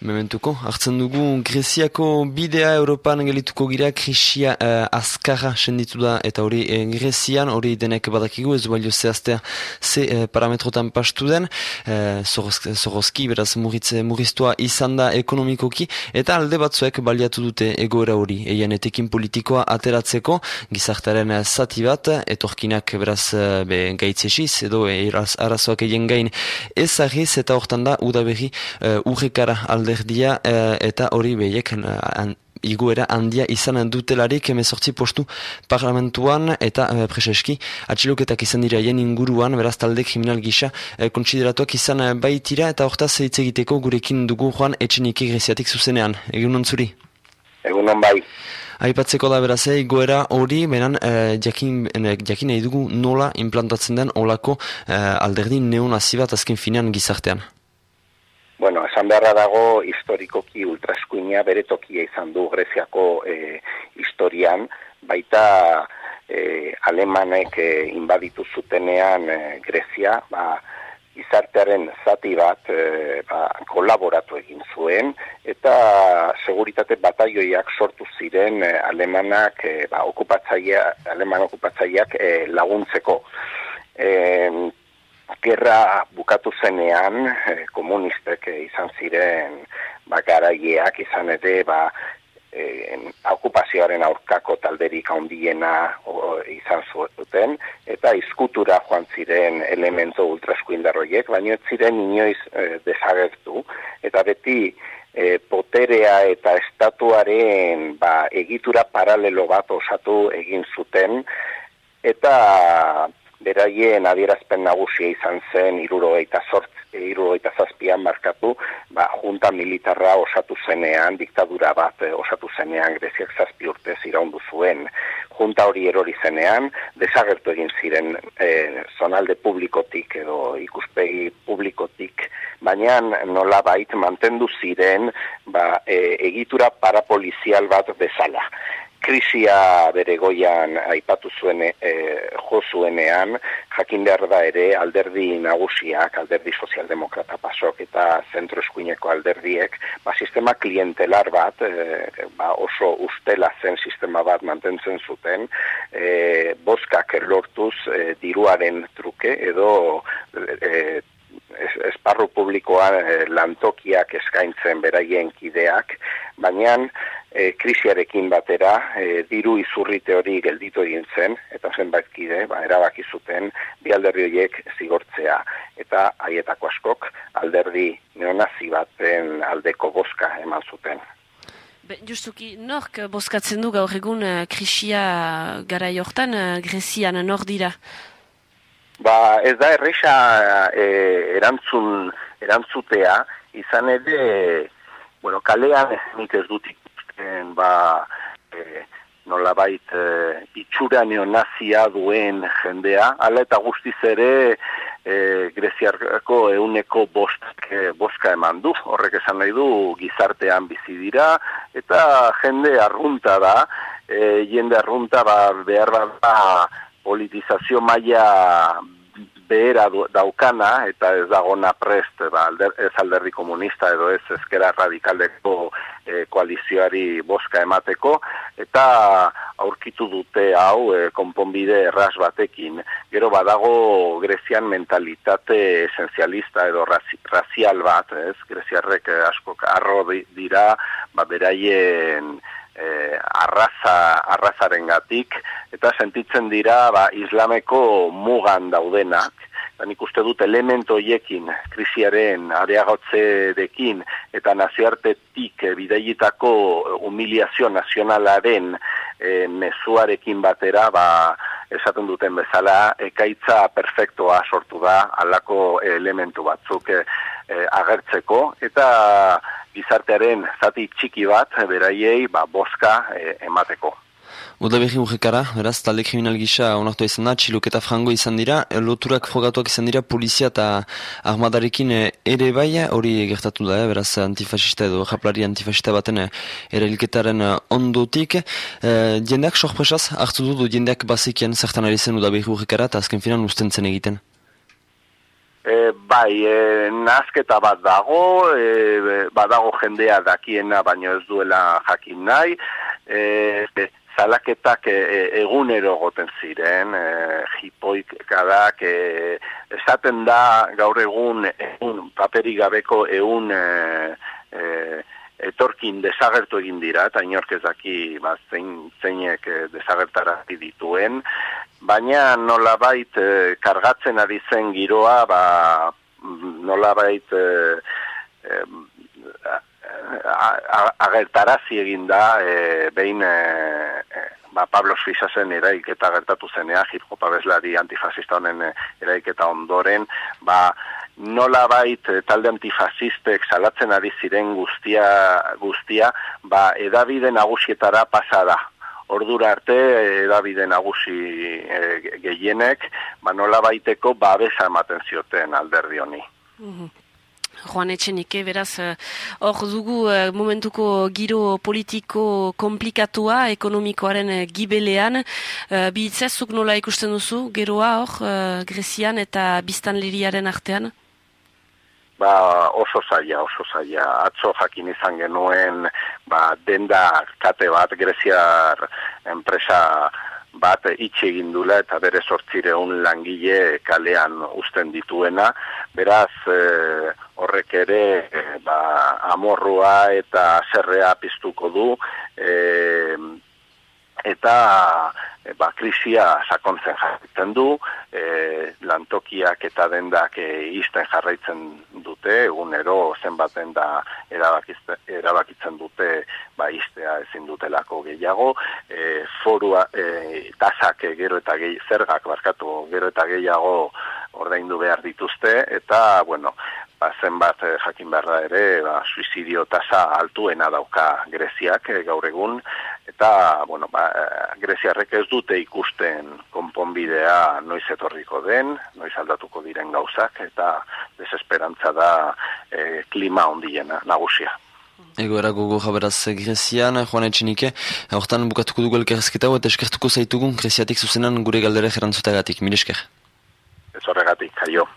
Mementuko, hartzen dugu Greziako bidea Europan gelituko gira krisia uh, azkarra senditu da eta hori eh, Grezian hori denek badakigu ez balio zehaztea ze uh, parametrotan pastu den. Uh, zorozki beraz muritze, muriztua izan da ekonomikoki eta alde batzuek baliatu dute egoera hori. Eian etekin politikoa ateratzeko gizartaren zati bat etorkinak beraz uh, be, gaitzesiz edo eraz arazoak egin gain ez eta hortan da udaberri uh, urrekara alde alderdia eh, eta hori behiek uh, iguera handia izan dutelarik emezortzi postu parlamentuan eta uh, preseski atxiloketak izan dira jen inguruan beraz talde kriminal gisa uh, kontsideratuak izan baitira eta hortaz hitz egiteko gurekin dugu joan etxenik egreziatik zuzenean. Egun ontzuri? Egun on bai. Aipatzeko da beraz, igoera hori, beran, eh, jakin, jakin nahi dugu nola implantatzen den olako eh, alderdi neonazi bat azken finean gizartean. Esan beharra dago historikoki ultraskuina bere tokia izan du Greziako e, historian, baita e, alemanek e, inbaditu zutenean e, Grezia, ba, izartearen zati bat e, ba, kolaboratu egin zuen, eta seguritate bataioiak sortu ziren e, alemanak, e, ba, okupatzaia, aleman okupatzaileak e, laguntzeko. E, gerra bukatu zenean e, komunistek e, izan ziren ba, garaileak izan ere ba, e, okupazioaren aurkako talderik handiena izan zuten eta izkutura joan ziren elemento ultraskuindarroiek, baina ez ziren inoiz e, desagertu. Eta beti e, poterea eta estatuaren ba, egitura paralelo bat osatu egin zuten eta beraien adierazpen nagusia izan zen irurogeita zort, irurogeita zazpian markatu, ba, junta militarra osatu zenean, diktadura bat eh, osatu zenean, greziak zazpi urtez iraundu zuen, junta hori erori zenean, desagertu egin ziren e, zonalde publikotik edo ikuspegi publikotik, baina nola bait mantendu ziren ba, e, egitura parapolizial bat bezala krisia bere goian aipatu zuen e, jo zuenean, jakin behar da ere alderdi nagusiak, alderdi sozialdemokrata pasok eta zentro eskuineko alderdiek, ba, sistema klientelar bat, e, ba, oso ustela zen sistema bat mantentzen zuten, e, boskak lortuz e, diruaren truke edo e, esparru publikoan e, lantokiak eskaintzen beraien kideak, baina e, krisiarekin batera e, diru izurrite hori gelditu egin zen eta zenbait kide ba, erabaki zuten bi alderdi horiek zigortzea eta haietako askok alderdi neonazi baten aldeko boska eman zuten. Be, justuki, nork boskatzen du gaur egun uh, krisia gara jortan, uh, Grezian nor dira? Ba, ez da erresa erantzun, erantzutea, izan ere, bueno, kalean nik ez dut ikusten ba e, nolabait e, itxura neonazia duen jendea, ala eta guztiz ere e, greziarko euneko bostak, e, boska eman du, horrek esan nahi du gizartean bizi dira, eta jende arrunta da, e, jende arrunta ba, behar bat politizazio maila behera daukana eta ez dagona prest ba, alder, ez alderdi komunista edo ez ezkera radikaldeko e, koalizioari boska emateko eta aurkitu dute hau e, konponbide erraz batekin. Gero badago grezian mentalitate esenzialista edo razial bat, ez? Greziarrek asko arro dira ba, beraien e, arraza, arrazaren gatik, eta sentitzen dira ba, islameko mugan daudenak, eta nik uste dut elemento hiekin, krisiaren areagotzerekin, eta naziartetik e, bideietako humiliazio nazionalaren e, mezuarekin batera, ba, esaten duten bezala, ekaitza perfektoa sortu da, alako elementu batzuk e, e, agertzeko, eta gizartearen zati txiki bat beraiei ba, boska e, emateko. Oda behi urrekara, beraz, talde kriminal gisa onartu izan da, txiluketa frango izan dira, loturak frogatuak izan dira, polizia eta armadarekin e, ere bai, hori gertatu da, beraz, antifasista edo japlari antifasista baten erailketaren ondotik. E, jendeak sorpresaz, hartu du jendeak bazikien zertan ari zen behi urrekara, eta azken finan usten zen egiten. E, bai, e, nazketa bat dago, e, badago jendea dakiena baino ez duela jakin nahi, e, zalaketak e, e, egunero goten ziren, e, jipoik kadak, e, esaten da gaur egun, egun paperik gabeko egun e, e, etorkin desagertu egin dira, eta inork daki ba, zein, zeinek desagertara dituen, baina nolabait e, kargatzen ari zen giroa, ba, nolabait e, e, agertarazi egin da, e, behin e, ba, Pablo Suizazen eraiketa gertatu zenea, hip hop abeslari antifasista honen eraiketa ondoren, ba, nola bait talde antifasistek salatzen ari ziren guztia, guztia ba, edabide nagusietara pasada ordura arte edabide nagusi e, gehienek, ba nola baiteko babesa ematen zioten alderdi honi. Mm Joan Etxenike, beraz, eh, hor dugu momentuko giro politiko komplikatua, ekonomikoaren gibelean. Uh, Bihitzezuk nola ikusten duzu, geroa hor, uh, Grezian eta biztanleriaren artean? ba, oso zaila, oso zaila. Atzo jakin izan genuen, ba, denda kate bat, greziar enpresa bat itxe egin dula eta bere sortzireun langile kalean usten dituena. Beraz, e, horrek ere, e, ba, amorrua eta zerrea piztuko du, e, eta ba, krisia sakontzen jarraitzen du, e, lantokiak eta dendak e, izten jarraitzen dute, egunero zenbat denda erabakitzen dute ba, iztea ezin dutelako gehiago, e, forua, e, tasak gero eta gehi, zergak barkatu gero eta gehiago ordaindu behar dituzte, eta, bueno, ba, zenbat eh, jakin behar da ere, ba, suizidio tasa altuena dauka Greziak eh, gaur egun, eta, bueno, ba, eh, Greziarrek ez dute ikusten konponbidea noiz etorriko den, noiz aldatuko diren gauzak, eta desesperantza da eh, klima ondiena, nagusia. Ego erago goga beraz Grezian, Juan Etxinike, hortan bukatuko dugu elkerrezketa, eta eskertuko zaitugun Greziatik zuzenan gure galdere jerantzutagatik, mire esker. Ez horregatik, kaio.